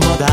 much more than